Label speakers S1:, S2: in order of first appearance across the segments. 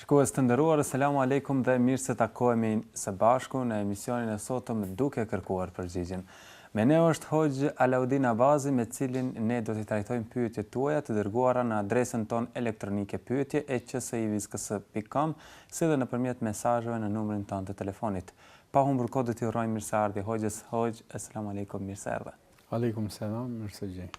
S1: Shikues të nderuar Eselamu Alejkum dhe mirë se takohemi së bashku në emisionin e sotëm Duke kërkuar përgjigjen. Me ne është Hoxhë Alaudin Abazi me të cilin ne do t'i trajtojmë pyetjet tuaja të dërguara në adresën tonë elektronike pyetje et qsivizkës pikë kom si dhe nëpërmjet mesazheve në numrin tonë të telefonit. Pa humbur kohë do t'i urojmë mirëseardhje Hoxhës. Hoxhë Eselamu Alejkum mirë se erdhe.
S2: Aleikum selam, mirë se ju gjej.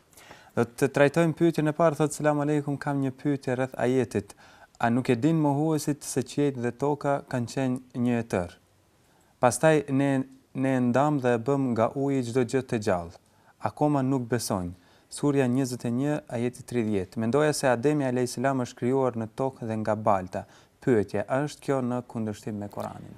S1: Do të trajtojmë pyetjen e parë, thotë selam aleikum, kam një pyetje rreth ajetit. A nuk e dinë mohuesit se qiejt dhe toka kanë qenë një e tërë? Pastaj ne e ndamë dhe e bëmë nga uji çdo gjë të gjallë. Akoma nuk besojnë. Surja 21 ajeti 30. Mendoja se Ademi alejhi selam është krijuar në tokë dhe nga balta. Pyetja, a është kjo në kundërshtim me Kuranin?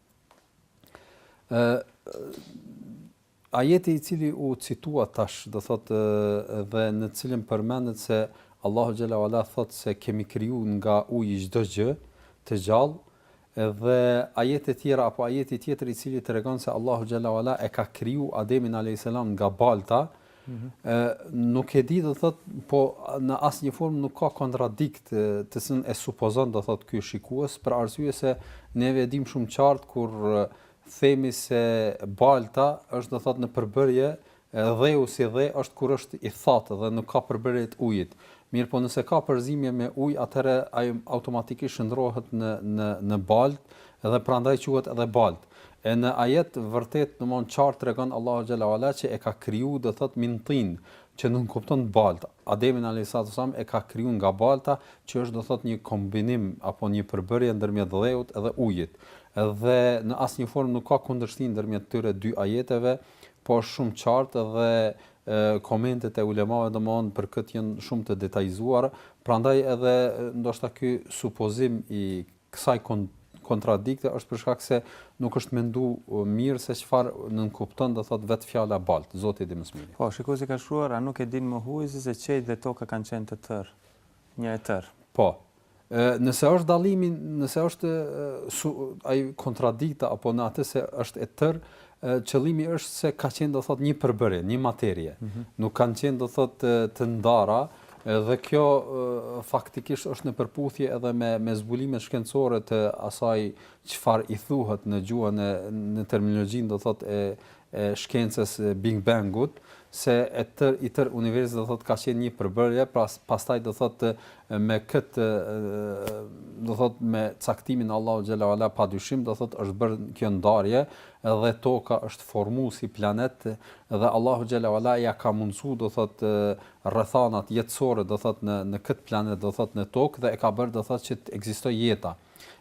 S2: Ë ajeti i cili u citua tash, do thotë dhe në të cilin përmendet se Allahu xhalla wala thotë se kemi kriju nga uji çdo gjë të gjallë, edhe ajetet e tjera apo ajeti tjetër i cili tregon se Allahu xhalla wala e ka kriju Ademin alayhis salam nga balta, Nuk e di do thotë, po në asnjë formë nuk ka kontradikt të cilën e supozon do thotë ky shikues për arsye se ne e dimë shumë qartë kur themi se balta është do thotë në përbërje dheu si dhe është kur është i thatë dhe nuk ka përbërje të ujit. Mirëpo nëse ka përzimje me ujë, atëherë ai automatikisht shndrohet në në në baltë dhe prandaj quhet edhe baltë. E në ajet vërtet domthon qartë tregon Allahu xhalla uala që e ka kriju do thot min tin që nënkupton baltë Ademin alejhi salatu selam e ka kriju nga balta që është do thot një kombinim apo një përbërje ndërmjet dheut edhe ujit dhe në asnjë formë nuk ka kundërshti ndërmjet këtyre dy ajeteve po shumë qartë dhe komentet e ulemave domthon për këtë janë shumë të detajzuara prandaj edhe ndoshta ky supozim i kësaj kontradikte është për shkak se nuk është mendu mirë se çfarë nënkupton do thotë vetë fjala baltë, Zoti e di
S1: më së miri. Po, shikuesi ka shkruar, a nuk e dinë mohuesit se qiejt dhe toka kanë qenë të tërë, një e tërë.
S2: Po. Ë nëse është dallimi, nëse është su, ai kontradikta apo në atë se është e tërë, qëllimi është se ka qenë do thotë një përbërje, një materie. Mm -hmm. Nuk kanë qenë do thotë të ndara, ë Dhe kjo faktikisht është në përputhje edhe me me zbulimet shkencore të asaj çfarë i thuhet në gjuhën e në terminologjinë do thotë e e shkencës Big Bangut se e tër i tër universi do thotë ka qenë një përbërje pra pastaj do thotë me këtë do thotë me caktimin e Allahu xhela ala pa dyshim do thotë është bërë kjo ndarje dhe toka është formu si planet dhe Allahu xhela ala ia ka mundsu do thotë rrethanat jetësore do thotë në në këtë planet do thotë në tokë dhe e ka bërë do thotë që të ekzistojë jeta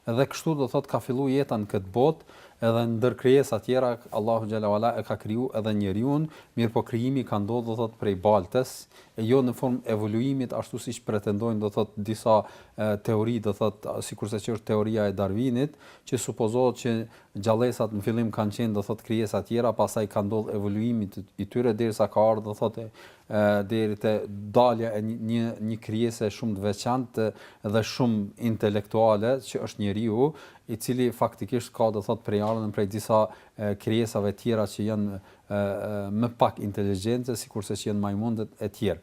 S2: dhe kështu do thotë ka fillu jeta në këtë botë edhe ndër krijesa tjera Allahu xhel-le ue ala e ka kriju edhe njeriun mirëpo krijimi ka ndodhë do thotë prej baltes e jo në formë evoluimit ashtu siç pretendojnë do thotë disa e, teori do thotë sikurse që është teoria e Darvinit që supozohet që gjallesat në fillim kanë qenë do thotë krijesa tjera pastaj ka ndodhë evoluimi i tyre derisa ka ardhur do thotë deri te dalja e një një krijese shumë të veçantë dhe shumë intelektuale që është njeriu, i cili faktikisht ka do thotë prejardhjen prej disa krijesave tjera që janë më pak inteligjencë sikurse që janë majmundet e tjerë.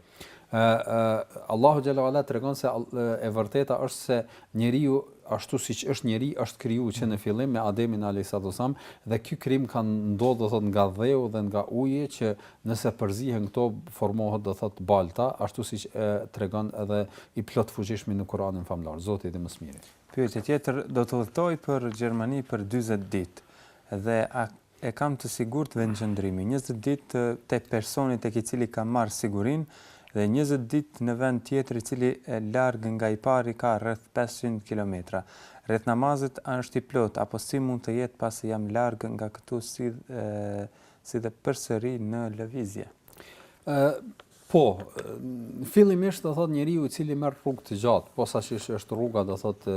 S2: Allahu xhel-le ue ala tregon se e vërteta është se njeriu ashtu siç është njeri është kriju që në fillim me Ademin alejhis selam dhe ky krijim ka ndodh do thotë nga dheu dhe nga uji që Nëse përzihen këto, formohet, do thotë, balta, ashtu siç e tregon edhe i Plotfuqishmi në Kur'anin famëlartë. Zoti e di
S1: më së miri. Pyetje tjetër, Do të udhëtoj për Gjermani për dyzet ditë dhe e kam të sigurt vendqëndrimin? Njëzet ditë te personi tek i cili kam marrë sigurinë dhe njëzet ditë në vend tjetër i cili larg nga i pari ka rreth pesëqind kilometra. Rreth namazit është i plotë apo si mund të jetë pasi jam larg nga këtu si si dhe përsëri në lëvizje.
S2: Ë po, fillimisht do thotë njeriu i cili merr rrugë të gjatë, posaçërisht është rruga do thotë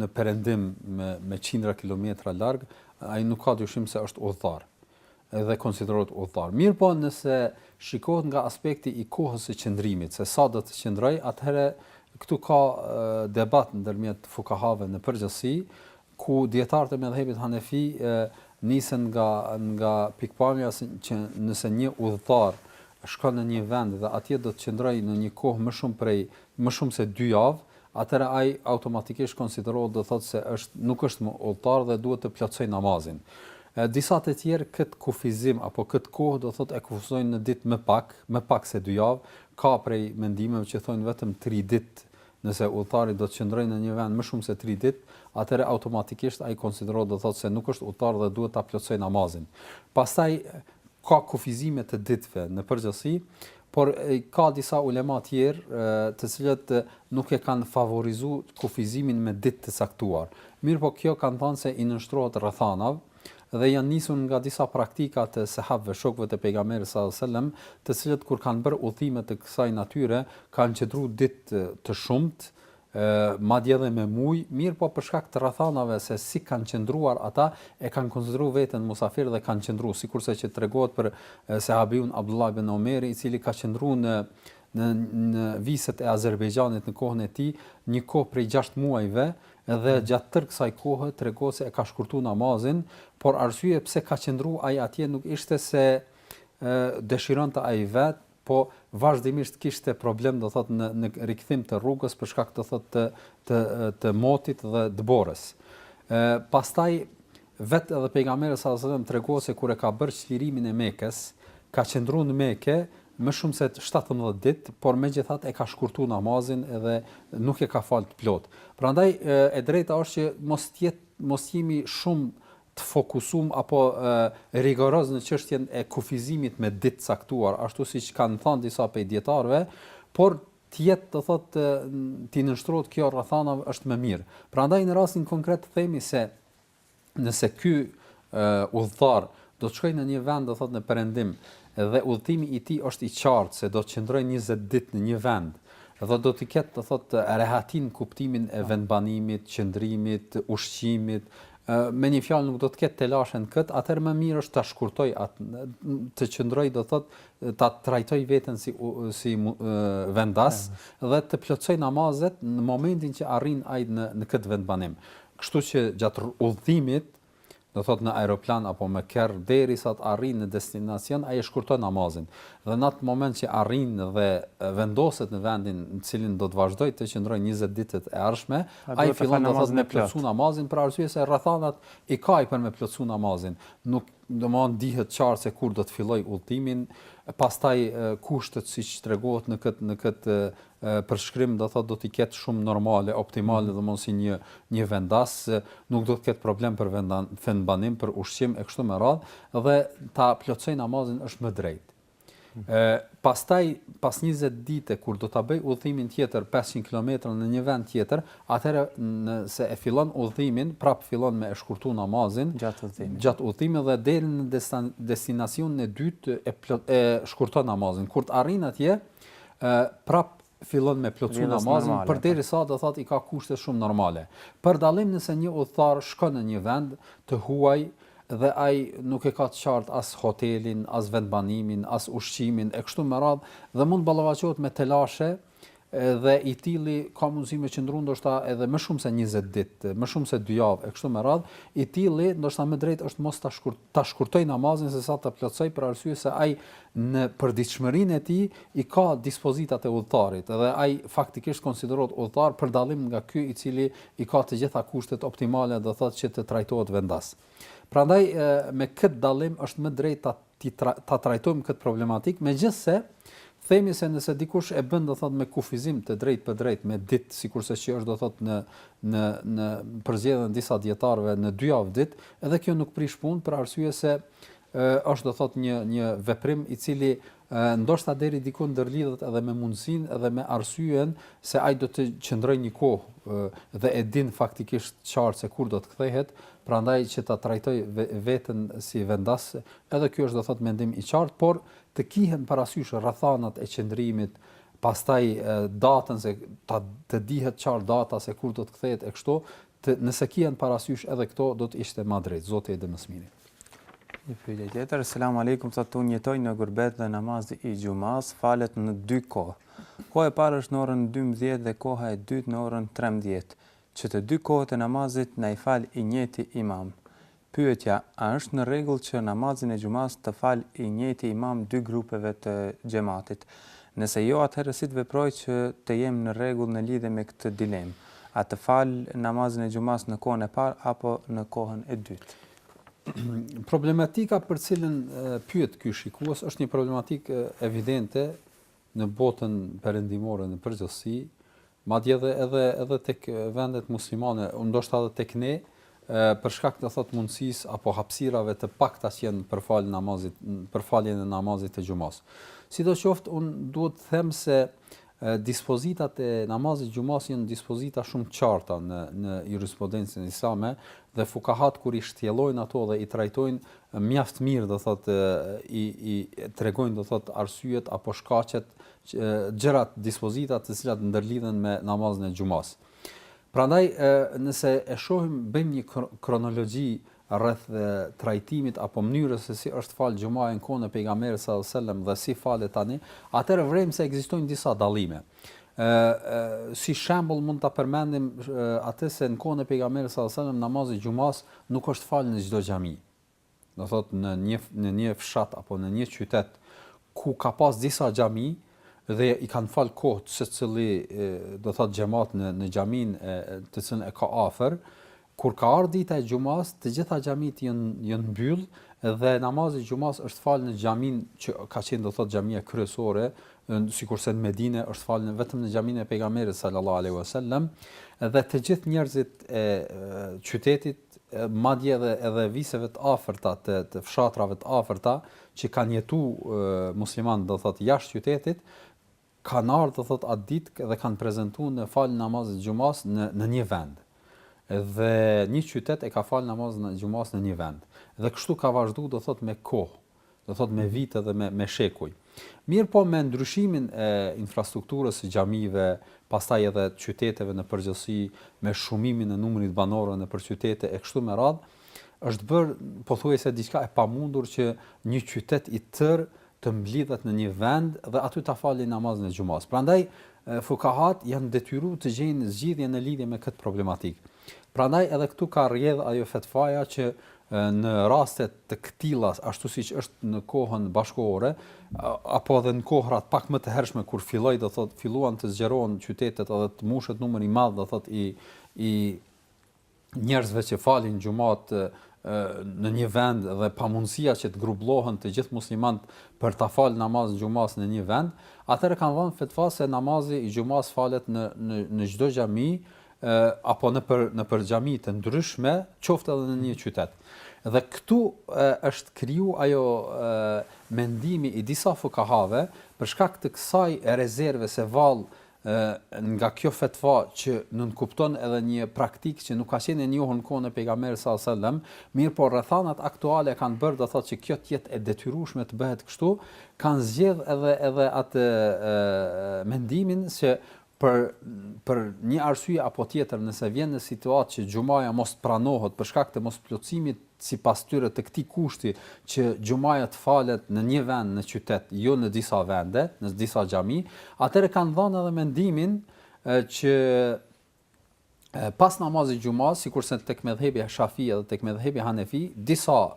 S2: në perëndim me me qindra kilometra larg, ai nuk ka dyshim se është udhëtar dhe konsiderohet udhëtar. Mirëpo nëse shikohet nga aspekti i kohës së qëndrimit, se sa do të qëndrojë, atëherë këtu ka debat ndërmjet fukahave në përgjithësi, ku dijetarët e medhhebit hanefi nisen nga nga pikëpamja që nëse një udhëtar shkon në një vend dhe atje do të qëndrojë në një kohë më shumë prej më shumë se dy javë, atëherë ai automatikisht konsiderohet do thotë se është nuk është më udhëtar dhe duhet të plotësojë namazin. Disa të tjerë këtë kufizim apo këtë kohë do thotë e kufizojnë në ditë më pak, më pak se dy javë, ka prej mendimeve që thonë vetëm tri ditë Nëse udhëtari do të qëndrojë në një vend më shumë se tri ditë, atëherë automatikisht ai konsiderohet do thotë se nuk është udhëtar dhe duhet ta plotësojë namazin. Pastaj ka kufizime të ditëve në përgjithësi, por ka disa ulema të tjerë të cilët nuk e kanë favorizu kufizimin me ditë të caktuar. Mirëpo kjo kanë thanë se i nënshtrohet rrethanave, Dhe janë nisur nga disa praktika të Sehabëve, shokëve të Pejgamberit sallallahu alejhi ve sellem, të cilët kur kanë bërë udhëtime të kësaj natyre, kanë qëndruar ditë të shumta, madje edhe me muaj, mirëpo për shkak të rrethanave se si kanë qëndruar ata, e kanë konsideruar veten musafir dhe kanë qëndruar, sikurse që tregohet për Sehabiun Abdullah ibn Omeri, i cili ka qëndruar në në në viset e Azerbejxhanit në kohën e tij, një kohë prej gjashtë muajve, Dhe gjatë tërë kësaj kohe tregohet se e ka shkurtu namazin, por arsyeja pse ka qëndru ai atje nuk ishte se dëshironte ai vet, po vazhdimisht kishte problem do thot në në rikthim të rrugës për shkak do thot të të të motit dhe dëborës. Ë pastaj Vetë edhe Pejgamberi sallallahu alejhi ve selem tregohet se kur e ka bërë çlirimin e Mekës, ka qëndru në Mekë më shumë se shtatëmbëdhjetë ditë, por megjithatë e ka shkurtu namazin dhe nuk e ka falë të plotë. Prandaj e drejta është që mos të jetë mos të jemi shumë të fokusum apo rigoroz në çështjen e kufizimit me ditë të caktuar, ashtu siç kanë thënë disa prej dijetarëve, por të jetë do thotë t'i nënshtrohet kjo rrethanave është më mirë. Prandaj në rastin konkret themi se nëse ky udhëtar do të shkojë në një vend do thotë në perëndim dhe udhëtimi i tij është i qartë se do të qëndrojë 20 ditë në një vend dhe do të ketë do thotë rehatinë në kuptimin e vendbanimit, qëndrimit, ushqimit, me një fjalë nuk do të ketë telashen kët, atëherë më mirë është ta shkurtojë atë të qëndrojë do thot ta trajtojë veten si si vendas dhe të plotësojë namazet në momentin që arrin ai në në kët vendbanim. Kështu që gjatë udhëtimit, do thotë në aeroplan apo me kerr, derisa të arrijë në destinacion, ai e shkurton namazin. Dhe në atë moment që arrin dhe vendoset në vendin në të cilin do të vazhdojë të qëndrojë njëzet ditët e ardhshme, ai fillon do thotë me plotësu namazin për arsye se rrethanat i ka ai për me plotësu namazin. Nuk Domon dihet qartë se kur do të fillojë udhëtimin, pastaj kushtet siç tregohet në këtë në këtë përshkrim do thotë do t'i ketë shumë normale, optimale, mhm. domon si një një vendas, nuk do të ketë problem për vendan, vendbanim për ushqim e kështu me radhë dhe ta plotësojë namazin është më drejt. Ë pastaj pas 20 dite kur do ta bëjë udhëtimin tjetër 500 kilometra në një vend tjetër, atëherë nëse e fillon udhëtimin, prap fillon me e shkurtu namazin
S1: gjatë udhëtimit.
S2: Gjatë udhëtimit dhe deri në destinacionin e dytë e plot, e shkurton namazin. Kur të arrin atje, ë prap fillon me plotësu namazin përderisa do thotë i ka kushte shumë normale. Për dallim nëse një udhëtar shkon në një vend të huaj dhe ai nuk e ka të qartë as hotelin, as vendbanimin, as ushqimin e kështu me radhë dhe mund të ballafaqohet me telashe dhe i tilli ka mundësi me qëndru ndoshta edhe më shumë se 20 ditë, më shumë se 2 javë e kështu me radhë, i tilli ndoshta më drejt është mos ta shkurt, ta shkurtoj namazin se sa ta plotësoj për arsye se ai në përditshmërinë e tij i ka dispozitat e udhëtarit dhe ai faktikisht konsiderohet udhëtar për dallim nga ky i cili i ka të gjitha kushtet optimale do thotë që të trajtohet vendas. Prandaj me këtë dallim është më drejt ta ta trajtojmë këtë problematikë, megjithëse themi se nëse dikush e bën do thotë me kufizim të drejtpërdrejtë me ditë sikurse që është do thotë në në në përzgjedhjen e disa dijetarëve në dy javë ditë, edhe kjo nuk prish punë për arsye se është do thotë një një veprim i cili ndoshta deri diku ndërlidhet edhe me mundësinë edhe me arsyen se ai do të qëndrojë një kohë dhe e din faktikisht qartë se kur do të kthehet, prandaj që ta trajtoj veten si vendas, edhe ky është do thotë mendim i qartë, por të kihen parasysh rrethanat e qëndrimit, pastaj datën se ta të dihet qartë data se kur do të kthehet e kështu, të nëse kihen parasysh edhe këto do të ishte ma drejt. Zoti e di më së miri.
S1: Një pyetje tjetër, Selam Alejkum, thotë unë jetoj në gurbet dhe namazi i xhumasë falet në dy kohë. Koha e parë është në orën dymbëdhjetë dhe koha e dytë në orën trembëdhjetë. Që të dy kohët e namazit na i fal i njëjti imam. Pyetja, A është në rregull që namazin e xhumasë të falë i njëjti imam dy grupeve të xhematit? Nëse jo, atëherë si të veproj që të jem në rregull në lidhje me këtë dilemë? A të fal namazin e xhumasë në kohën e parë apo në kohën e dytë?
S2: Problematika për të cilën pyet ky shikues është një problematikë evidente në botën perëndimore në përgjithësi, madje edhe edhe edhe tek vendet muslimane, ndoshta edhe tek ne, për shkak do thotë mundësisë apo hapësirave të pakta që janë për fal namazit, për faljen e namazit të xhumasë. Sidoqoftë, un duhet të them se dispozitat e namazit xhumasë janë dispozita shumë të qarta në në jurisprudencën islame dhe fukahat kur i shtjellojnë ato dhe i trajtojnë mjaft mirë do thot i i tregojnë do thot arsyet apo shkaqet gjërat dispozita të cilat ndërlidhen me namazin e xhumas. Prandaj nëse e shohim bëjmë një kronologji rreth trajtimit apo mënyrës se si është fal xhumaja në kohën e pejgamberit sallallahu alajhi wasallam dhe si falet tani, atëherë vrem se ekzistojnë disa dallime. Ë si shembull mund ta përmendim atë se në kohën e pejgamberit sallallahu alajhi wasallam namazi i xhumas nuk është falë në çdo xhami. Do thot në një në një fshat apo në një qytet ku ka pas disa xhami dhe i kanë fal kohët secili do thot xhemat në në xhaminë të cilën e ka afër, Kur ka ardhë dita e xhumasë, të gjitha xhamitë janë janë mbyllë dhe namazi i xhumasë është falë në xhaminë që ka qenë do thotë xhamia kryesore, sikurse në Medinë është falë vetëm në xhaminë e Pejgamberit sallallahu alejhi ve sellem dhe të gjithë njerëzit e qytetit madje edhe edhe viseve të afërta të të fshatrave të afërta që kanë jetuar muslimanë do thotë jashtë qytetit Kanë ardhë do thotë atë ditë dhe kanë prezantu në falje namazit të xhumasë në në një vend dhe një qytet e ka falë namazin e xhumasë në një vend dhe kështu ka vazhdu do thotë me kohë do thotë me vite dhe me me shekuj mirëpo me ndryshimin e infrastrukturës së xhamive pastaj edhe të qyteteve në përgjithësi me shumimin e numrit banorëve nëpër qytete e kështu me radhë është bërë pothuajse diçka e pamundur që një qytet i tërë të mblidhet në një vend dhe aty ta falin namazin e xhumasë. Prandaj fukahat janë detyruar të gjejnë zgjidhje në lidhje me këtë problematikë. Prandaj edhe këtu ka rrjedh ajo fetvaja që në raste të këtilla, ashtu siç është në kohën bashkëkohore apo edhe në kohrat pak më të hershme kur filloi do thotë filluan të zgjerohen qytetet edhe të mbushet numri i madh do thotë i i njerëzve që falin xhumat në një vend dhe pamundësia që të grubllohen të gjithë muslimanët për ta fal namazin e xhumas në një vend, atëherë kanë dhënë fetva se namazi i xhumas falet në në në çdo xhami apo nëpër nëpër xhami të ndryshme, qoftë edhe në një qytet. Dhe këtu e, është kriju ajo e, mendimi i disa fukahave, për shkak të kësaj rezerve se vallë nga kjo fetva që nënkupton edhe një praktikë që nuk ka qenë e njohur në kohën e Pejgamberit sallallahu alajhi wasallam, mirëpo rrethanat aktuale kanë bërë do thotë që kjo të jetë e detyrueshme të bëhet kështu, kanë zgjedhë edhe edhe atë mendimin se për për një arsye apo tjetër nëse vjen në situatë që xhumaja mos pranohet për shkak të mosplotësimit sipas tyre të këtij kushti që xhumaja të falet në një vend në qytet, jo në disa vende, në disa xhami, atëherë kanë dhënë edhe mendimin që pas namazit të xhumasë, sikurse tek medhhebi Shafi dhe tek medhhebi Hanefi, disa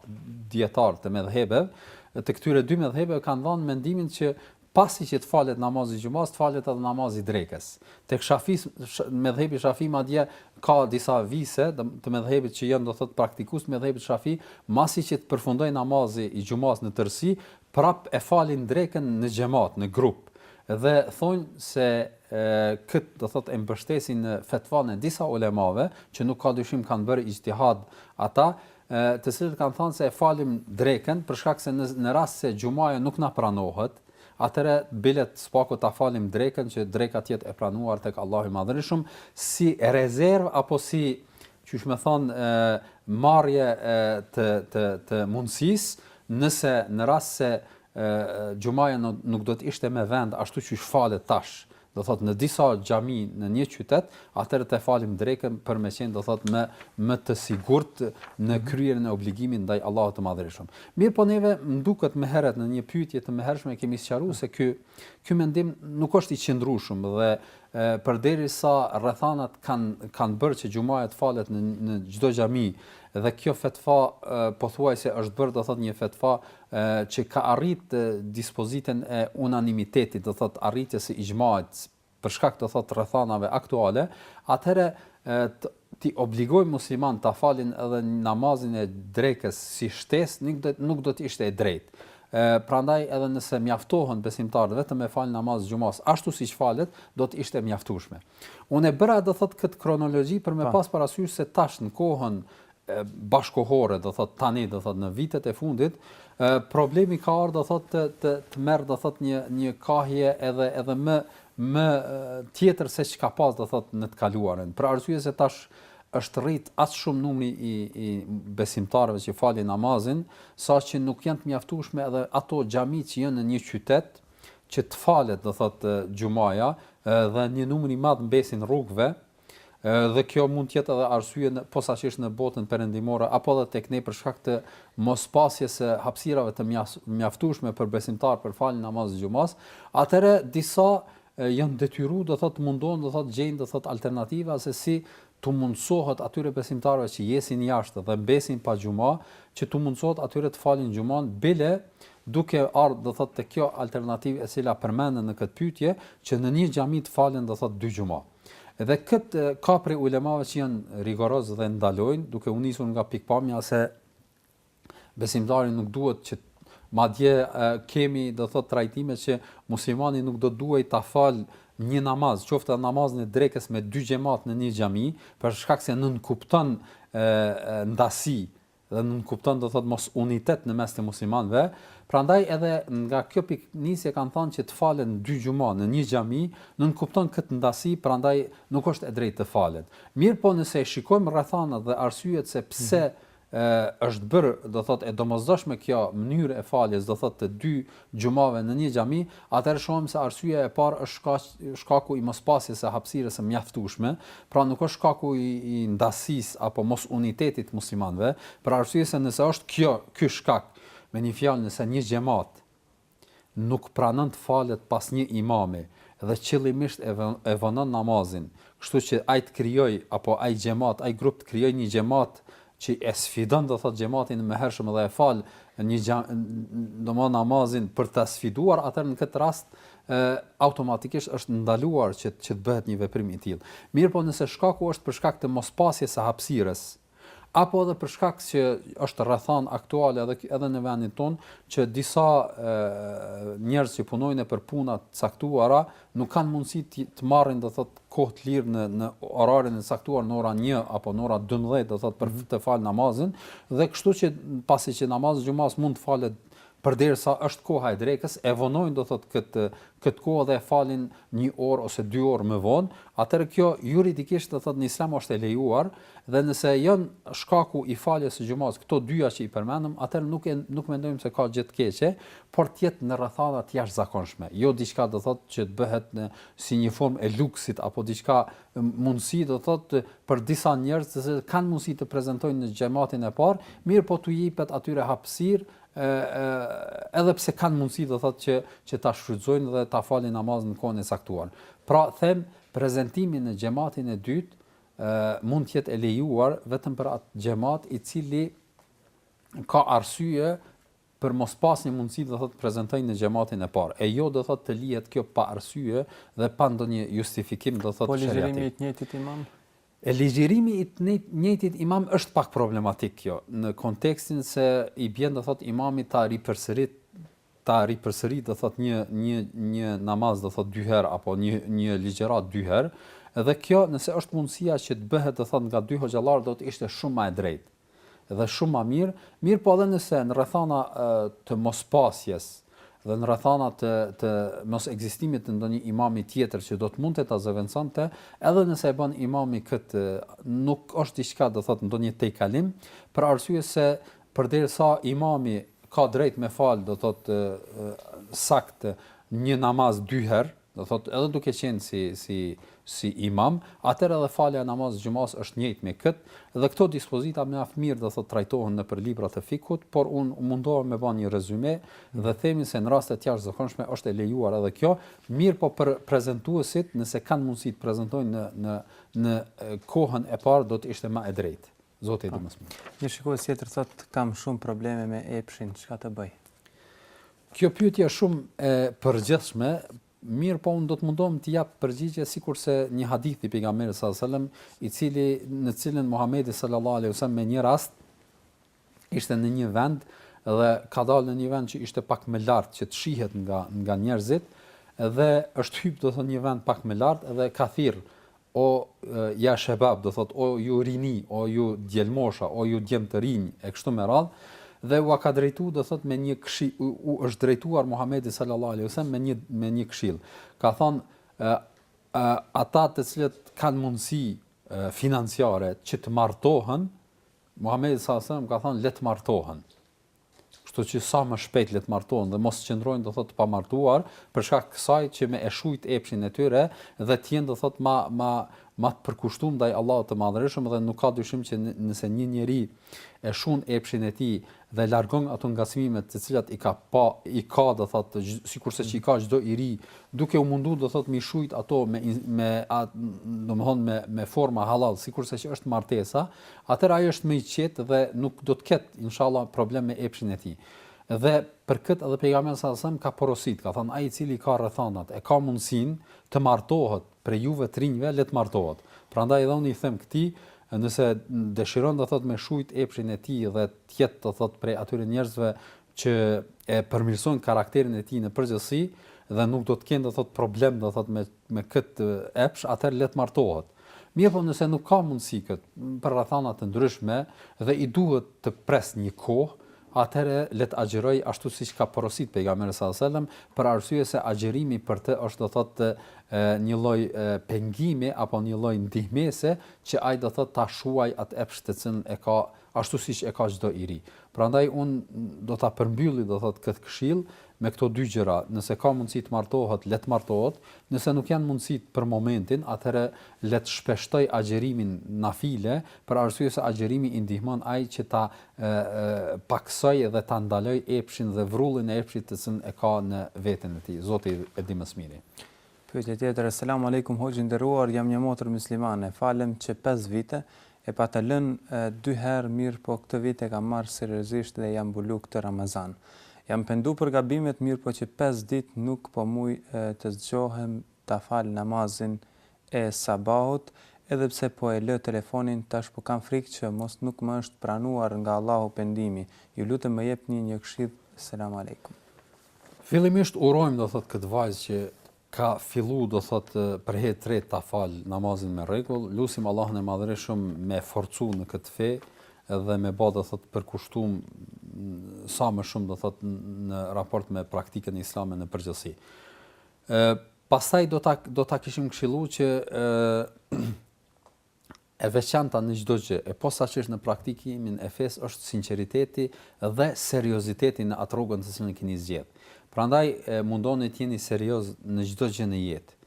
S2: dietar të medhhebeve, të këtyre dy medhhebeve kanë dhënë mendimin që Pasi që të falet namazi i xhumasë, të falet edhe namazi i drekës. Tek shafitë, në medhhebi Shafi madje ka disa vise, të medhhebit që janë do të thotë praktikues të medhhebit Shafi, masi që të përfundojë namazi i xhumasë në tërësi, prap e falin drekën në xhemat, në grup. Dhe thonë se këtë do të thotë e mbështesin në fetvanë e disa ulemave, që nuk ka dyshim kanë bërë ixhtihad ata, e të cilët kanë thënë se e falim drekën për shkak se në rast se xhumaja nuk na pranohet, atëherë bile së paku ta falim drekën që dreka të jetë e pranuar tek Allahu i Madhërishëm si rezervë apo si qysh me thon marrje të të të mundësisë nëse në rast se xhumaja nuk do të ishte me vend ashtu siç falet tash do thotë në disa xhami në një qytet, atëherë të falim drekën për me qenë do thotë më më të sigurt në kryerjen e obligimit ndaj Allahut të Madhërishëm. Mirpo neve më duket më herët në një pyetje të mëhershme e kemi sqaruar se ky ky mendim nuk është i qëndrueshëm dhe përderisa rrethanat kanë kanë bërë që xhumaja të falet në në çdo xhami dhe kjo fetva pothuajse është bërë do thotë një fetva që ka arritë dispozitën e unanimitetit, do thotë arritjes së ixhmait, për shkak do thotë rrethanave aktuale, atëherë t'i obligojmë musliman ta falin edhe namazin e drekës si shtesë, nuk do nuk do të ishte e drejtë. Ë prandaj edhe nëse mjaftohen besimtarët vetëm me fal namaz xhumas, ashtu siç falet, do të ishte mjaftueshme. Unë e bëra do thot kët kronologji për me pas parasysh se tash në kohën bashkohore do thot tani do thot në vitet e fundit problemi ka ardhur do thot të të të merr do thot një një kahje edhe edhe më më tjetër se çka pas do thot në të kaluarën për arsye se tash është rrit aq shumë numri i i besimtarëve që falin namazin saqë nuk janë të mjaftueshme edhe ato xhami që janë në një qytet që të falet do thot xhumaja dhe një numër i madh mbesin rrugëve Dhe kjo mund të jetë edhe arsye posaçërisht në botën perëndimore apo edhe tek ne për shkak të mospasjes së hapësirave të mjaftueshme për besimtarë për faljen e namazit të xhumas, atëherë disa janë detyruar do thotë mundohen do thotë gjejnë do thotë alternativa se si t'u mundsohet atyre besimtarëve që jesin jashtë dhe mbesin pa xhuma, që t'u mundsohet atyre të falin xhuman bile duke ardhur do thotë te kjo alternativë e cila përmendet në këtë pyetje që në një xhami të falen do thotë dy xhuma. Dhe këtë ka prej ulemave që janë rigoroz dhe ndalojnë, duke u nisur nga pikëpamja se besimtari nuk duhet që madje kemi do thot trajtime që muslimani nuk do duhej ta fal një namaz, qoftë edhe namazin e drekës me dy xhemate në një xhami, për shkak se nënkupton ndasi dhe nënkupton do të thotë mos unitet në mes të muslimanëve, prandaj edhe nga kjo pikënisje kanë thënë që të falen dy xhuma në një xhami, nënkupton këtë ndasi, prandaj nuk është e drejtë të falet. Mirëpo nëse e shikojmë rrethanat dhe arsyet se pse është bërë do të thotë e domosdoshme kjo mënyrë e faljes do të thotë të dy xhumave në një xhami, atëherë shohim se arsyeja e parë është shka, shkaku i mospasjes së hapësirës së mjaftueshme, pra nuk është shkaku i, i ndasisë apo mosunitetit të muslimanëve, për arsye se nëse është kjo, ky shkak, me një fjalë nëse një xhamat nuk pranon të falet pas një imami dhe qëllimisht e, e vonon namazin, kështu që ai të krijojë apo ai xhamat, ai grup të krijojë një xhamat që e sfidon do thotë xhematin më hershëm dhe e fal një xham, domthonë namazin për ta sfiduar atë në këtë rast e, automatikisht është ndaluar që që të bëhet një veprim i tillë. Mirpo nëse shkaku është për shkak të mospasjes së hapësirës, apo edhe për shkak se është rrethanë aktuale edhe edhe në vendin tonë që disa njerëz që punojnë nëpër puna të caktuara nuk kanë mundësi të marrin do thot kohë të lirë në në orarin e caktuar në orën 1 apo në orën 12 do thot për të fal namazin dhe kështu që pasi që namazi i xhumas mund të falet përderisa është koha e drekës e vonojnë do thot këtë këtë kohë dhe e falin një orë ose dy orë më vonë, atëherë kjo juridikisht do thot në Islam është e lejuar dhe nëse janë shkaku i faljes së xhumas këto dyja që i përmendëm, atëherë nuk e nuk mendojmë se ka gjë të keqe, por të jetë në rrethana të jashtëzakonshme, jo diçka do të thotë që të bëhet në si një formë e luksit apo diçka mundësi do të thotë për disa njerëz të cilët kanë mundësi të prezantojnë në xhamatin e parë, mirëpo t'u jepet atyre hapësirë ë ë edhe pse kanë mundësi do të thotë që që ta shfrytëzojnë dhe ta falin namazin në kohën e caktuar. Pra them prezantimi në xhamatin e dytë ë mund të jetë e lejuar vetëm për atë xhamat i cili ka arsye për mospasje mundësie do thotë prezantojë në xhematin e parë e jo do thotë të lihet kjo pa arsye dhe pa ndonjë justifikim do thotë
S1: shariatik. Po ligjërimi i të njëjtit imam?
S2: E ligjërimi i të njëjtit imam është pak problematik kjo, në kontekstin se i bjen do thot imami ta ripërsërit ta ripërsërit do thot një një një namaz do thot dy herë apo një një ligjërat dy herë, edhe kjo nëse është mundësia që të bëhet do thot nga dy hoxhallar do të ishte shumë ma e drejtë. dhe shumë ma mirë, mirëpo edhe nëse në rrethana të mospasjes dhe në rrethana të të mosekzistimit të ndonjë imami tjetër që do të mundte ta zëvendësonte, edhe nëse e bën imami këtë, nuk është diçka, do thotë, ndonjë tejkalim, për arsye se përderisa imami ka drejt me fal, do thotë, saktë një namaz dy herë, Do thotë edhe duke qenë si si si imam, atëherë edhe falja e namazit të xhumasë është njëjtë me këtë dhe këto dispozita mjaft mirë do thotë trajtohen nëpër libra të fikhut, por unë u mundohem me bën një rezume dhe themi se në raste të jashtëzakonshme është e lejuar edhe kjo, mirëpo për prezentuesit nëse kanë mundësi të prezentojnë në në në kohën e parë do të ishte më e drejtë. Zoti i di më së miri.
S1: Një shikues tjetër thotë kam shumë probleme me epshin, çka të bëj?
S2: Kjo pyetje është shumë e përgjithshme, Mirëpo unë do të mundohem të jap përgjigje sikurse një hadith i pejgamberit sallallahu alajhi wasallam i cili në cilën Muhamedi sallallahu alajhi wasallam me një rast ishte në një vend dhe ka dalë në një vend që ishte pak më lart që të shihet nga nga njerëzit dhe është hyp do thotë në një vend pak më lart dhe ka thirr O ja shebab, do thotë o ju rini, o ju djelmosha, o ju djem të rinj e kështu me radhë, dhe ua ka drejtuar do thotë me një kshi, u, u është drejtuar Muhamedi sallallahu alaihi wasallam me një me një këshill. Ka thënë ë ata të cilët kanë mundësi financiare që të martohen, Muhamedi sallallahu alaihi wasallam ka thënë le të martohen. Kështu që sa më shpejt le të martohen dhe mos qëndrojnë do thotë të pamartuar për shkak të kësaj që me e shujt epshin e tyre dhe të jenë do thotë ma ma ma të përkushtuar ndaj Allahut të Madhërishëm dhe nuk ka dyshim që nëse një njeri e shun epshin e tij dhe largon ato ngacmimet të cilat i ka pa i ka do thotë sikurse që i ka çdo i ri duke u munduar do thotë me i shujt ato me me domthon me me forma halal sikurse që është martesa Atëherë ai është më i qetë dhe nuk do të ketë, inshallah, problem me epshin e tij. Dhe për këtë edhe Pejgamberi sallallahu alejhi ve sellem ka porositë, ka thënë, Ai i cili i ka rrethanat, e ka mundësinë, të martohet prej juve të rinjve, le të martohet. Prandaj edhe unë i them këtij, nëse dëshiron, do thotë, me shujt epshin e tij dhe të jetë, do thotë, prej atyre njerëzve që e përmirësojnë karakterin e tij në përgjithësi dhe nuk do të kenë, do thotë, problem, do thotë, me me këtë epsh, atëherë le të martohet. Mirëpo nëse nuk ka mundësi kët, për rrethana të ndryshme dhe i duhet të presë një kohë, atëherë le të agjërojë ashtu siç ka porositë Pejgamberi sallallahu alejhi ve sellem, për arsye se agjërimi për të është do thotë një lloj pengimi apo një lloj ndihmese që ai do thotë ta shuajë atë epsh të cilën e ka ashtu siç e ka çdo i ri. Prandaj unë do ta përmbyllja, do thotë, këtë këshillë me këto dy gjëra, nëse ka mundësi të martohet, le të martohet, nëse nuk janë mundësitë për momentin, atëherë le të shpeshtojë agjërimin nafile, për arsye se agjërimi i ndihmon atij që ta pakësojë dhe ta ndalojë epshin dhe vrullin e epshit të cilin e ka në veten e tij. Zoti e di më së miri.
S1: Pyetje tjetër, Selam Alejkum Hoxhë i nderuar, jam një motër myslimane, falem që pesë vite, e pata lënë dy herë mirëpo këtë vit e kam marrë seriozisht dhe jam mbulu këtë Ramazan. Jam pendu për gabimet mirëpo që pesë ditë nuk po muj të zgjohem ta fal namazin e sabahut, edhe pse po e lë telefonin tash po kam frikë që mos nuk më është pranuar nga Allahu pendimi. Ju lutem më jepni një këshillë Eselamu Alejkum.
S2: Fillimisht urojmë do thot këtë vajzë që ka fillu do thot për herë të tretë ta fal namazin me rregull, lusim Allahun e Madhërishëm me forcu në këtë fe dhe me ba do thot përkushtum sa më shumë do thot në raport me praktikën islame në përgjithësi. Ë pastaj do ta do ta kishim këshilluar që ë E veçanta në çdo gjë, e posaçërisht në praktikimin e fesë është sinqeriteti dhe serioziteti në atë rrugën të cilën keni zgjedhë. Prandaj mundoni të jeni serioz në çdo gjë në jetë.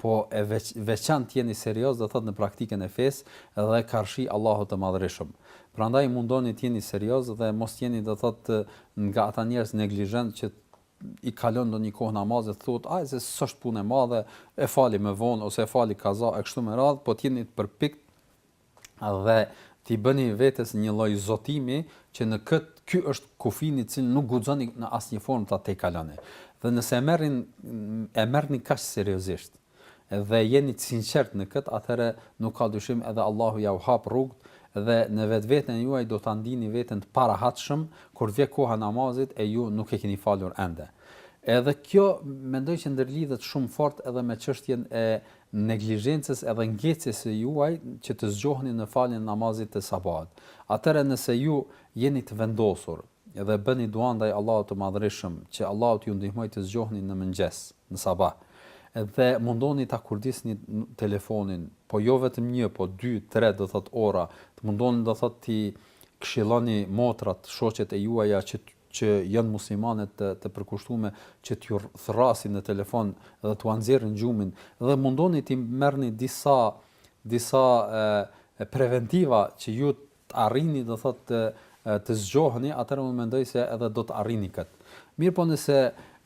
S2: Po e veçantë të jeni serioz do thotë në praktikën e fesë dhe karshi Allahut të Madhërishëm. Prandaj mundoni të jeni serioz dhe mos jeni do thotë nga ata njerëz neglizhent që i kalon ndonjë kohë namazi thotë ai se s'është punë e madhe, e fali më vonë ose e fali kaza e kështu me radhë, po të jeni të përpikt dhe t'i bëni vetes një lloj zotimi që në këtë ky është kufini i cili nuk guxoni në asnjë formë ta tejkaloni. Dhe nëse e merrin e merrni kaq seriozisht, dhe jeni të sinqertë në këtë atëherë nuk ka dyshim edhe Allahu jau hap rrugt dhe në vetveten e juaj do ta ndini veten të parahatshëm kur vje koha e namazit e ju nuk e keni falur ende edhe kjo mendoj që ndërlidhet shumë fort edhe me çështjen e neglizhencës edhe ngecjes së juaj që të zgjohni në faljen e namazit të sabahut atëherë nëse ju jeni të vendosur Dhe bëni dua ndaj Allahut të Madhërishëm, që Allahu t'ju ndihmojë të zgjohni në mëngjes, në sabah. Dhe mundoni ta kurdisni telefonin, po jo vetëm një, po dy, tre, do thotë ora, të mundoni do thotë t'i këshilloni motrat, shoqet e juaja që që janë muslimane të të përkushtume që t'ju thërrasin në telefon dhe t'ua nxjerrin gjumin dhe mundoni t'i merrni disa disa e, preventiva që ju të arrini do thotë të të zgjoheni atëherë unë mendoj se edhe do të arrini kët. Mirëpo nëse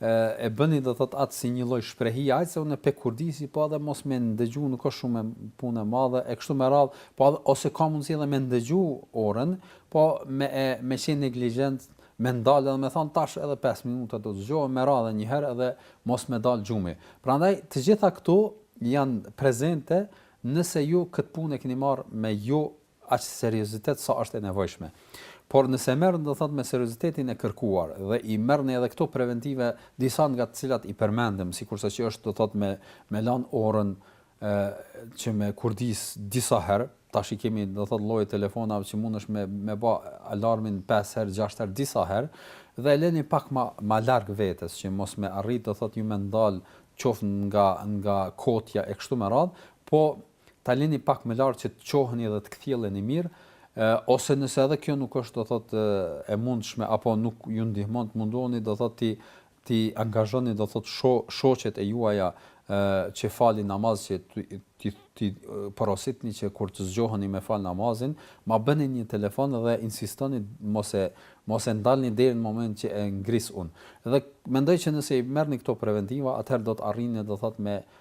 S2: e bëni do thotë atë si një lloj shprehie aq se unë pe kurdisi po edhe mos me ndëgju nuk është shumë punë e madhe e kështu me radhë po edhe ose ka mundësi edhe me ndëgju orën po me e me qenë neglizhent me ndal edhe me thon tash edhe 5 minuta do të zgjohem me radhë edhe një herë edhe mos me dal gjumi. Prandaj të gjitha këto janë prezente nëse ju këtë punë e keni marrë me ju aq seriozitet sa është e nevojshme. Por nëse e merrni do thotë me seriozitetin e kërkuar dhe i merrni edhe këto preventive disa nga të cilat i përmendëm, sikurse që është do thotë me me lanë orën që me kurdis disa herë, tash i kemi do thotë lloje telefonave që mundesh me me ba alarmin 5 herë, 6 herë, disa herë dhe e leni pak ma ma larg vetes që mos me arrit do thotë ju me ndal qoftë nga nga kotja e kështu me radhë, po ta lini pak më larg që të çoheni dhe të kthjelleni mirë, ose nëse edhe kjo nuk është do thotë e mundshme apo nuk ju ndihmon të mundohuni do thotë t'i t'i angazhoni do thotë sho, shoqet e juaja që falin namaz që t'i t'i porositni që kur të zgjoheni me fal namazin, ma bëni një telefon dhe insistoni mos e mos e ndalni deri në moment që e ngris unë. Dhe mendoj që nëse i merrni këto preventiva, atëherë do të arrini do thotë me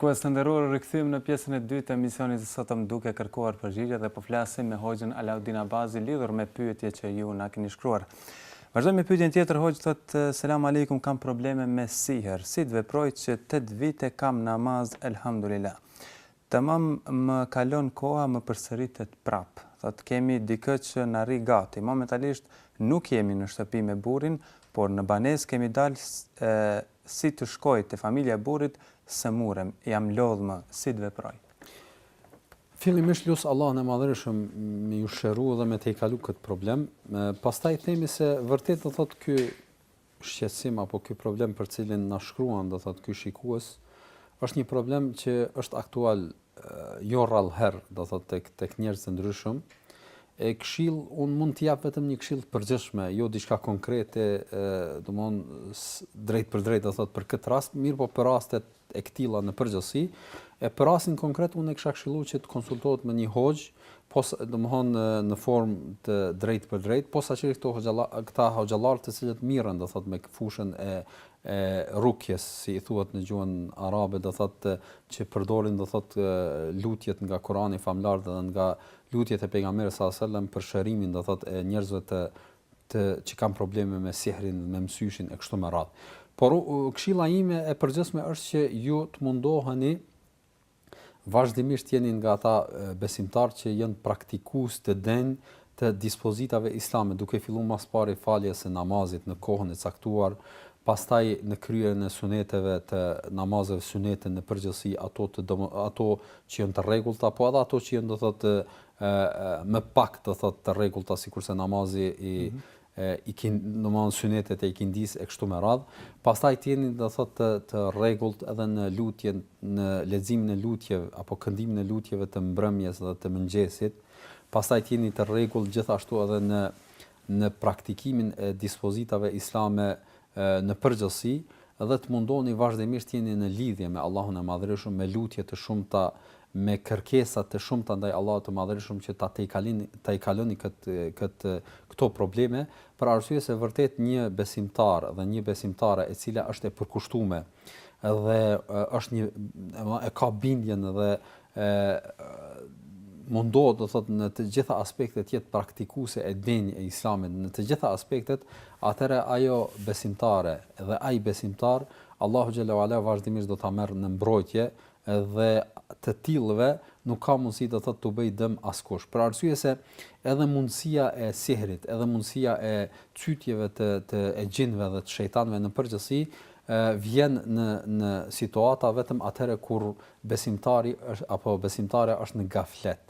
S1: Shikues të nderuar, u rikthyem në pjesën e dytë të emisionit të sotëm duke kërkuar përgjigje dhe po flasim me Hoxhën Alaudin Abazi lidhur me pyetjet që ju na keni shkruar. Vazhdojmë me pyetjen tjetër, Hoxhë thotë selam alejkum, kam probleme me sihër, si të veproj që 8 vite kam namaz elhamdulillah. Tamam më kalon koha më përsëritet prap. Thotë kemi dikë që na rri gati. Momentalisht nuk jemi në shtëpi me burrin, por në banesë kemi dalë si të shkoj te familja e burrit sëmurem, jam lodhë më, si të veproj.
S2: Fillimisht lus Allahun e Madhërishëm me ju shëru dhe me e tejkalu këtë problem, pastaj themi se vërtet do thotë ky shqetësim apo ky problem për të cilin na shkruan do thotë ky shikues është një problem që është aktual jo rrallë herë do thotë tek tek njerëz të ndryshëm e këshillë unë mund të jap vetëm një këshillë të përgjithshme jo diçka konkrete domethënë drejtpërdrejt do thotë për këtë rast mirëpo për rastet e këtilla në përgjithësi e për rastin konkret unë e kisha këshillu që të konsultohet me një hoxhë po domethënë në formë të drejtpërdrejtë posaçe këta hoxhalla këta hoxhallar të cilët merren do thotë me fushën e e rukjes si i thuhet në gjuhën arabe do thotë që përdorin do thotë lutjet nga Kurani famëlartë dhe nga lutjet e pejgamberit salallahu alejhi ve selem për shërimin do thotë e njerëzve të të që kanë probleme me sihrin me mësyshin e kështu me radhë. Por këshilla ime e përgjithshme është që ju të mundoheni vazhdimisht të jeni nga ata besimtarë që janë praktikues të denjë të dispozitave islame, duke fillu më së pari faljes së namazit në kohën e caktuar, pastaj në kryerjen e suneteve të namazeve sunete në përgjithësi ato të ato që janë të rregullta, po edhe ato që janë do thotë më pak do thot të rregullta sikurse namazi i ikin domethan synetet e ikindis e kështu me radh pastaj të jeni do thot të të rregullt edhe në lutjen në leximin e lutjeve apo këndimin e lutjeve të mbrëmjes dhe të mëngjesit pastaj të jeni të rregullt gjithashtu edhe në në praktikimin e dispozitave islame në përgjithësi, dhe të mundoheni vazhdimisht të jeni në lidhje me Allahun e Madhërishëm me lutje të shumta, me kërkesa të shumta ndaj Allahut të Madhërishëm që ta tejkalini tejkaloni këtë këtë këto probleme, për arsye se vërtet një besimtar dhe një besimtare e cila është e përkushtume, dhe është një e ka bindjen dhe e mundohet do thot në të gjitha aspektet të jetë praktikuese e denjë e islamit në të gjitha aspektet, atëherë ajo besimtare dhe ai besimtar Allahu xhel-le ue ala vazhdimisht do ta merr në mbrojtje dhe të tillëve nuk ka mundësi do të thotë t'u bëjë dëm askush. Për arsye se edhe mundësia e sihrit, edhe mundësia e cytjeve të të e xhinëve dhe të shejtanëve në përgjithësi vjen në në situata vetëm atëherë kur besimtari është apo besimtarja është në gaflet.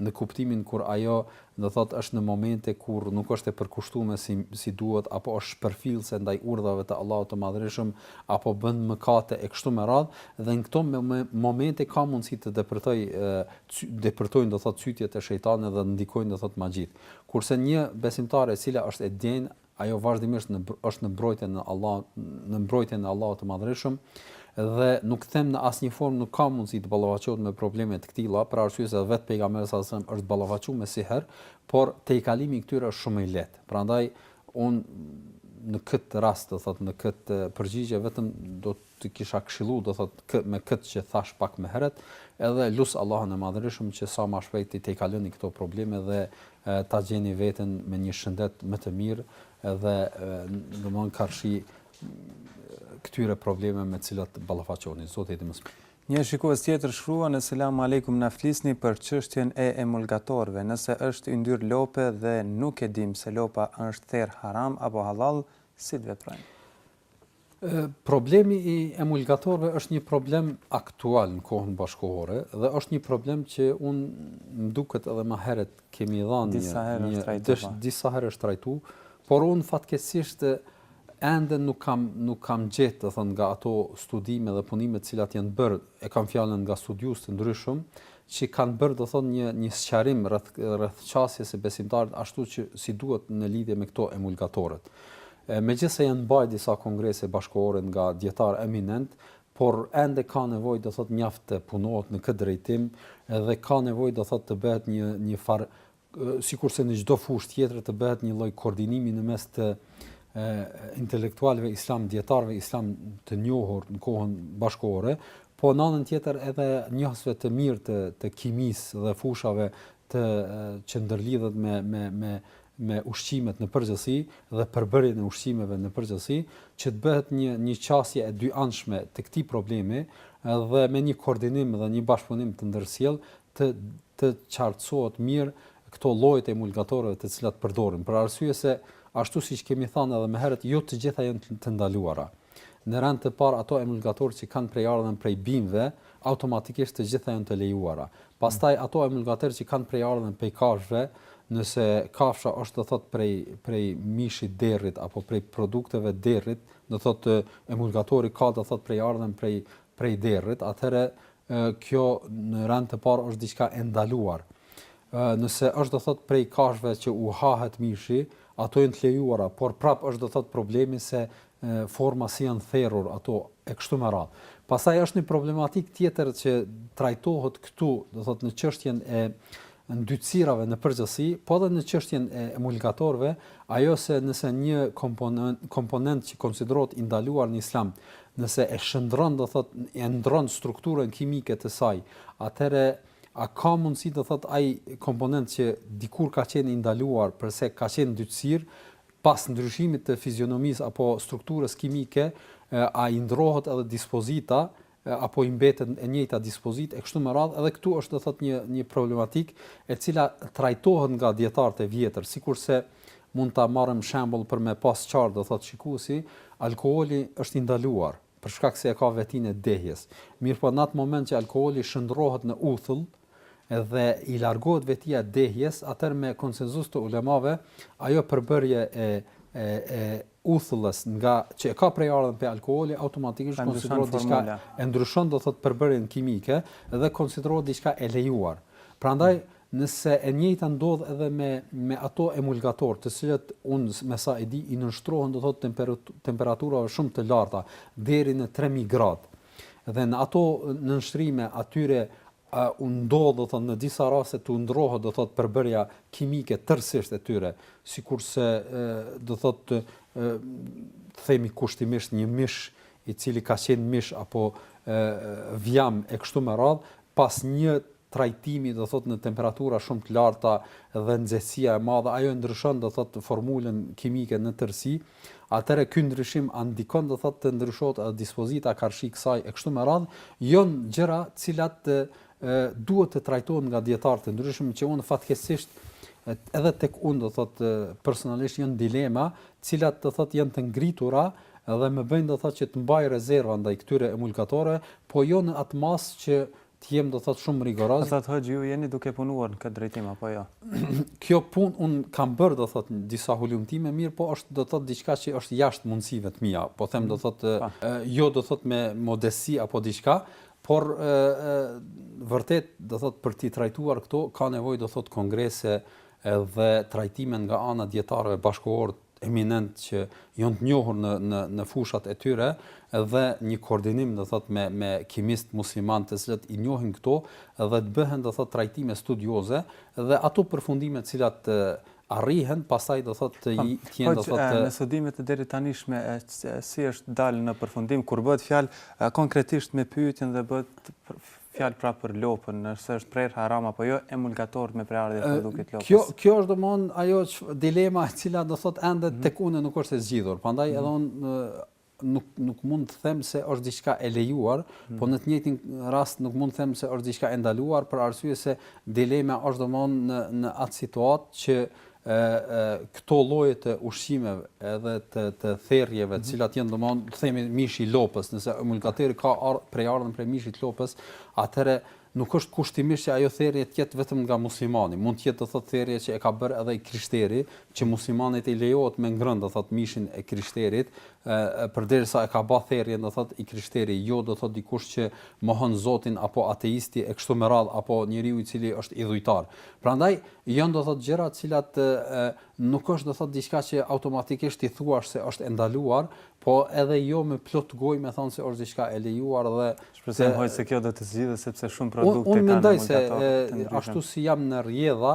S2: në kuptimin kur ajo, do të thotë, është në momente kur nuk është e përkushtuar si si duhet apo është shpërfillëse ndaj urdhave të Allahut të Madhërishëm apo bën mëkate e kështu me radhë dhe në këto momente ka mundësi të depërtoj depërtojnë do të thotë cytjet e shejtanit dhe të ndikojnë do të thotë magjitë. Kurse një besimtare e cila është e denjë Ajo vazhdimisht në është nën mbrojtjen e Allah, në mbrojtjen e Allahut të Madhërishëm dhe nuk them në asnjë formë nuk ka mundësi të ballafaqohet me probleme të këtilla, për arsye se vetë pejgamberi salallahu alejhi ue selem është ballafaquar me sihër, por tejkalimi i këtyre është shumë më i lehtë. Prandaj un në këtë rast, do thotë në këtë përgjigje vetëm do të të kisha këshillu do thot kë me këtë që thash pak më herët edhe lus Allahun e madhërishëm që sa ma shpejt t'i tejkaloni këto probleme dhe ta gjeni veten me një shëndet më të mirë edhe domthon karshi këtyre probleme me cilat ballafaqoheni Zoti e di më së miri
S1: Një shikues tjetër shkruan esselamu alejkum na flisni për çështjen e emulgatorëve, nëse është yndyrë lope dhe nuk e dimë se lopa është therë haram apo hallall, si të veprojmë?
S2: Problemi i emulgatorëve është një problem aktual në kohën bashkëkohore dhe është një problem që un më duket edhe më herët kemi dhënë
S1: disa herë
S2: është trajtuar. Po. Disa herë është trajtuar, por un fatkeqësisht ende nuk kam nuk kam gjetë, domethënë, nga ato studime dhe punime të cilat janë bërë, e kam fjalën nga studiues të ndryshëm, që kanë bërë do thotë një një sqarim rreth rreth qasjes së besimtarit ashtu që si duhet në lidhje me këto emulgatorët. Megjithëse janë mbajt disa kongrese bashkëkohore nga dijetarë eminent, por ende ka nevojë do thotë mjaft të punohet në këtë drejtim dhe ka nevojë do thotë të bëhet një një farë sikurse në çdo fushë tjetër të bëhet një lloj koordinimi në mes të intelektualëve islamë, dijetarëve islamë të njohur në kohën bashkëkohore, po në anën tjetër edhe njohësve të mirë të të kimisë dhe fushave të që ndërlidhet me me me me ushqimet në përgjithësi dhe përbërjen e ushqimeve në përgjithësi, që të bëhet një një qasje e dyanshme të këtij problemi dhe me një koordinim dhe një bashkëpunim të ndërsjellë të të qartësohet mirë këto llojet e emulgatorëve të cilat përdoren, për arsye se ashtu siç kemi thënë edhe më herët, jo të gjitha janë të ndaluara. Në rend të parë ato emulgatorë që kanë prejardhjen prej bimëve, automatikisht të gjitha janë të lejuara. Pastaj mm. ato emulgatorë që kanë prejardhjen prej kafshëve, nëse kafsha është do thotë prej prej mishit derrit apo prej produkteve derrit, do thotë emulgatori ka do thotë prejardhjen prej prej derrit, atëherë kjo në rend të parë është diçka e ndaluar. Nëse është do thotë prej kafshëve që u hahet mishi, ato janë të lejuara, por prapë është do thotë problemi se forma si janë therur ato e kështu me radhë. Pastaj është një problematikë tjetër që trajtohet këtu, do thotë në çështjen e ndytësirave në përgjithësi, po edhe në çështjen e emulgatorëve, ajo se nëse një komponent që konsiderohet i ndaluar në Islam, nëse e shndërron, do thotë, e ndrron strukturën kimike të saj, atëherë a ka mundësi, do thotë, ai komponent që dikur ka qenë i ndaluar, përse ka qenë ndytësirë, pas ndryshimit të fizionomisë apo strukturës kimike, a i ndrrohet edhe dispozita, apo i mbetet e njëjta dispozitë e kështu me radhë edhe këtu është do thotë një një problematikë e cila trajtohet nga dijetarët e vjetër sikurse mund ta marrim shembull për me pas qartë do thotë shikuesi alkooli është i ndaluar për shkak se e ka vetinë e dehjes mirëpo në atë moment që alkooli shndërrohet në uthull dhe i largohet vetia e dehjes, atëherë me konsensus të ulemave, ajo përbërje e, e, e uthullës ngaqë e ka prejardhjen prej alkooli automatikisht konsiderohet diçka e ndryshon do thotë përbërjen kimike dhe konsiderohet diçka e lejuar. Prandaj mm. nëse e njëjta ndodh edhe me me ato emulgatorë, të cilët unë me sa e di i nënshtrohen do thotë temperaturave shumë të larta deri në 3000 gradë. Dhe në ato nënshtrime atyre u ndodh do thot në disa raste të ndrohet do thot përbërja kimike tërësisht e tyre, sikurse do thot të themi kushtimisht një mish i cili ka qenë mish apo vjam e kështu me radh, pas një trajtimi do thot në temperatura shumë të larta dhe nxehtësia e madhe, ajo e ndryshon do thot formulën kimike në tërësi, atëherë ky ndryshim a ndikon do thotë të ndryshohet edhe dispozita karshi kësaj e kështu me radhë, jon gjëra të cilat duhet të trajtohen nga dijetarë të ndryshëm që unë fatkeqësisht edhe tek unë do thotë personalisht janë dilema, të cilat do thotë janë të ngritura dhe më bëjnë do thotë që të mbaj rezerva ndaj këtyre emulgatorëve, po jo në atë masë që Të jem do thotë shumë rigoroz.
S1: Do thotë hoxhë ju jeni duke punuar në këtë drejtim apo jo?
S2: Kjo punë un kam bërë do thotë disa hulumtime, mirëpo është do thotë diçka që është jashtë mundësive të mia, po them do mm, thotë po. jo do thotë me modesti apo diçka, por e, e, vërtet do thotë për t'i trajtuar këto ka nevojë do thotë kongrese edhe trajtime nga ana dijetarëve bashkëkohorë eminent që janë të njohur në në në fushat e tyre dhe një koordinim do thot me me kimist musliman të cilët i njohin këto dhe të bëhen do thot trajtime studioze dhe ato përfundime të cilat arrihen, pastaj do thotë të po, i të
S1: jenë po, do thotë të me studimet e deritanishme si është dalë në përfundim kur bëhet fjalë konkretisht me pyetjen se bëhet Fjalë pra për lopën, nëse është prerë haram apo jo, emulgatorët me prejardhje të produktit të lopës.
S2: Kjo është domthon ajo dilema e cila do thotë ende tek unë nuk është e zgjidhur. Prandaj edhe unë nuk nuk mund të them se është diçka e lejuar, po në të njëjtin rast nuk mund të them se është diçka e ndaluar për arsye se dilema është domthon në në atë situatë që e këto lloje të ushqimeve edhe te te therrjet të cilat janë domthonë të themi mishi i lopës nëse emulgatori ka prejardhjen prej mishit të lopës atëherë nuk është kushtimisht që ajo therrje të jetë vetëm nga muslimani mund të jetë do thotë therrje që e ka bërë edhe i krishteri që muslimanit i lejohet me ngrënë do thotë mishin e krishterit përderisa e ka bë therrjen do thotë i krishteri jo do thotë dikush që mohon Zotin apo ateisti e kështu me radh apo njeriu i cili është idhujtar prandaj Jon do thotë gjëra të cilat nuk është do thotë diçka që automatikisht të thuash se është e ndaluar, po edhe jo me plot gojë me thonë se është diçka e lejuar dhe
S1: Shpresojmë hoxhë se kjo do të zgjidhet sepse shumë produkte
S2: kanë. Unë mendoj se ashtu si jam në rrjedha,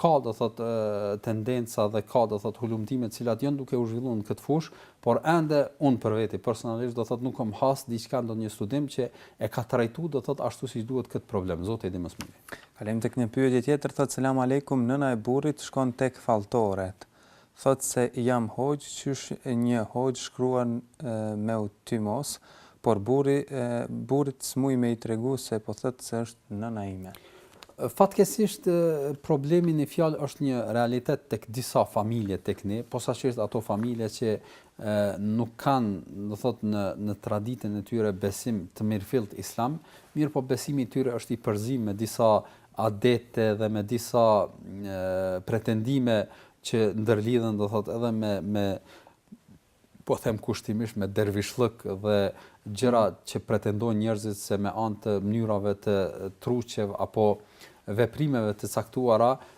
S2: ka do thotë tendenca dhe ka do thotë hulumtime të cilat janë duke u zhvilluar në këtë fushë, por ende unë për veti personalisht do thotë nuk kam has diçka ndonjë studim që e ka trajtuar do thotë ashtu siç duhet këtë problem. Zoti e di më së miri.
S1: Kalojmë tek një pyetje tjetër thotë selam alejkum nëna e burrit shkon tek falltoret thotë se jam hoxhë qysh një hoxhë shkruan e me u tymos por burrit smuj me i tregu se po thotë se është nëna ime.
S2: Fatkeqësisht problemi në fjalë është një realitet tek disa familje tek ne, posaçërisht ato familje që nuk kanë, do të thotë, në në traditën e tyre besim të mirëfilltë islam, mirëpo besimi i tyre është i përzim me disa adete dhe me disa pretendime që ndërlidhen, do të thotë, edhe me me po them kushtimisht me dervishllëk dhe gjëra mm. që pretendojnë njerëzit se me anë të mënyrave të truqeve apo veprimeve të caktuara, ë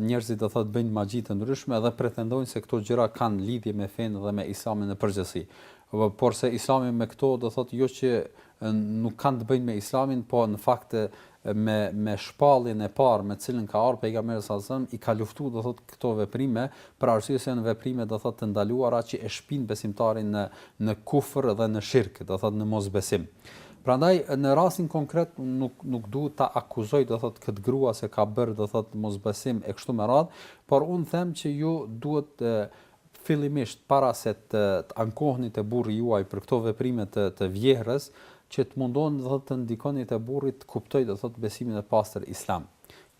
S2: Njerëzit do thotë bëjnë magji të ndryshme dhe pretendojnë se këto gjëra kanë lidhje me fenë dhe me Islamin në përgjithësi. Porse Islami me këto do thotë jo që nuk kanë të bëjnë me Islamin, po në fakt me me shpalljen e parë me të cilën ka ardhur pejgamberi sallallahu alajhi wasallam i ka luftuar do thotë këto veprime, për arsye se janë veprime do thotë të ndaluara që e shpinë besimtarin në në kufër dhe në shirk, do thotë në mosbesim. Prandaj në rastin konkret nuk nuk dua ta akuzoj do thotë këtë grua se ka bërë do thotë mosbesim e kështu me radhë, por unë them që ju duhet fillimisht para se të, të ankoheni te burri juaj për këto veprime të, të vjehrrës, që të mundoni do thotë të ndikoni te burri të kuptojë do thotë besimin e pastër islam.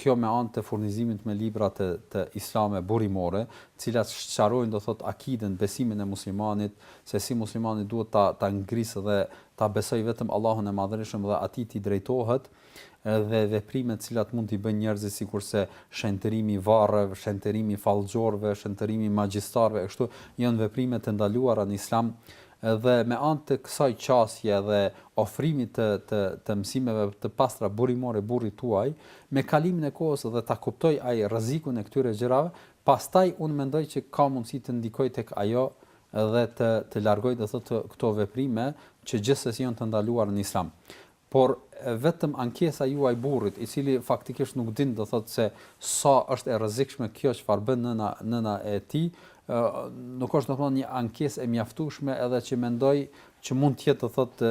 S2: Kjo me anë të furnizimit me libra të të islame burimore, të cilat sqarojnë do thotë akiden, besimin e muslimanit, se si muslimani duhet ta ta ngrisë dhe ta besojë vetëm Allahun e Madhërishëm dhe atij t'i drejtohet, dhe veprimet të cilat mund t'i bëjnë njerëzit sikurse shenjtërimi i varreve, shenjtërimi i fallxhorëve, shenjtërimi i magjistarëve e kështu, janë veprime të ndaluara në islam, Dhe me anë të kësaj qasje dhe ofrimit të të të mësimeve të pastra burimore burrit tuaj, me kalimin e kohës dhe ta kuptojë ai rrezikun e këtyre gjërave, pastaj unë mendoj që ka mundësi të ndikojë tek ajo dhe të të largojë do thotë këto veprime që gjithsesi janë të ndaluara në Islam. Por vetëm ankesa juaj burrit, i cili faktikisht nuk din do thotë se sa është e rrezikshme kjo çfarë bën nëna nëna e tij, ë nuk është domethënë një ankesë e mjaftueshme edhe që mendoj që mund të jetë do thotë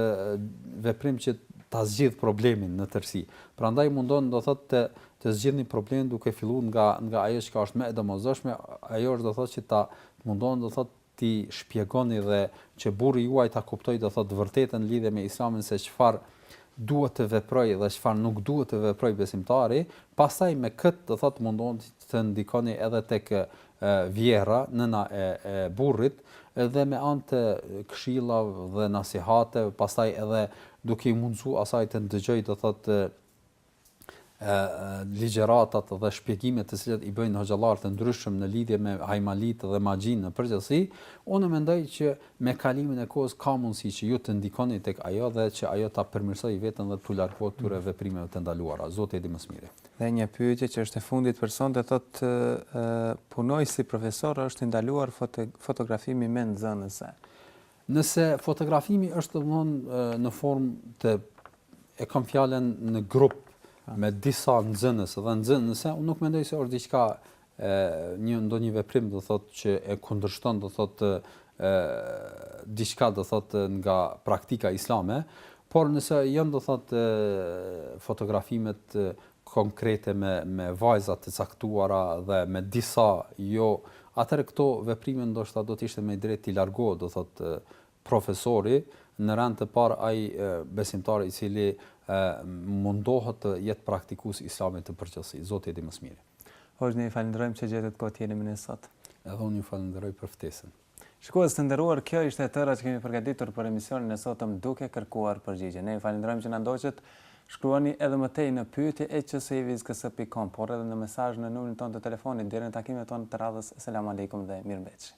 S2: veprim që ta zgjidhë problemin në tërësi. Prandaj mundoni do thotë të të zgjidhni problemin duke filluar nga nga ajo çka është më e domosdoshme, ajo është do thotë që ta mundoni do thotë t'i shpjegoni dhe që burri juaj ta kuptojë do thotë vërtetën lidhje me islamin se çfarë duhet të veprojë dhe çfarë nuk duhet të veprojë besimtari pastaj me këtë do thotë mundoni të ndikoni edhe tek vjehrra nëna e e burrit dhe me anë të këshillave dhe nasihateve pastaj edhe duke i mundësu asaj të ndëgjojë do thotë ligjëratat dhe shpjegimet të cilat i bëjnë hoxhallarët e ndryshëm në lidhje me hajmalitë dhe magjinë në përgjithësi, unë mendoj që me kalimin e kohës ka mundësi që ju të ndikoni tek ajo dhe që ajo ta përmirësojë veten dhe t'u largohet këtyre veprimeve të ndaluara. Zoti e di më së miri.
S1: Dhe një pyetje që është e fundit për sonte thotë punoj si profesor është i ndaluar fotografimi me nxënëse.
S2: Nëse fotografimi është domthonë në formë të e kam fjalën në grup me disa nxënës dhe nxënëse, unë nuk mendoj se është diçka një ndonjë veprim do thotë që e kundërshton do thotë ë diçka do thotë nga praktika islame, por nëse janë do thotë fotografimet konkrete me me vajza të caktuara dhe me disa jo atëherë këto veprime ndoshta do të ishte më i drejtë t'i largohet do thotë profesori në rend të parë ai besimtar i cili mundohet të jetë praktikues i islamit në përgjithësi. Zoti e di më së miri.
S1: Hoxhë ne ju falënderojmë që gjetët kohë të jeni me ne sot.
S2: Edhe unë ju falënderoj për ftesën.
S1: Shikues të nderuar, kjo ishte e tëra që kemi përgatitur për emisionin e sotëm Duke kërkuar përgjigje. Ne ju falënderojmë që na ndoqët. Shkruani edhe më tej në pyetje e qsivizkës pikë kom, por edhe në mesazh në numrin tonë të telefonit. Deri në takimet tona të radhës, selam alejkum dhe mirëmbetshi.